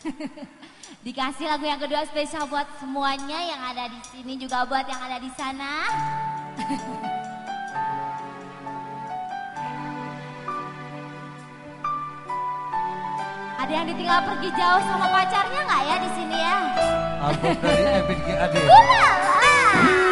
Dikasih lagu yang kedua spesial buat semuanya yang ada di sini juga buat yang ada di sana. Ada yang ditinggal pergi jauh sama pacarnya nggak ya di sini ya? Album dari Ebit GAD. Ulala, yo!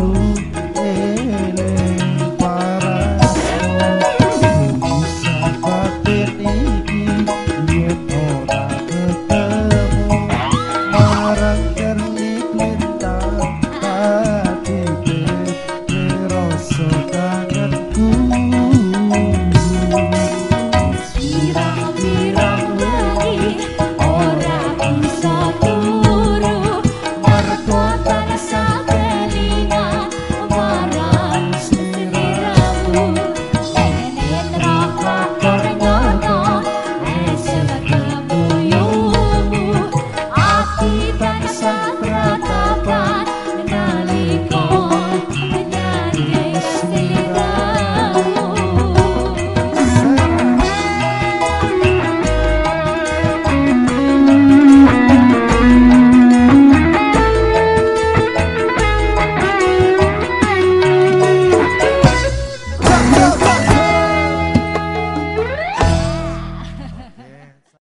home.